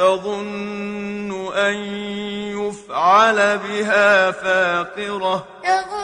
تظن أن يفعل بها فاقرة. تظن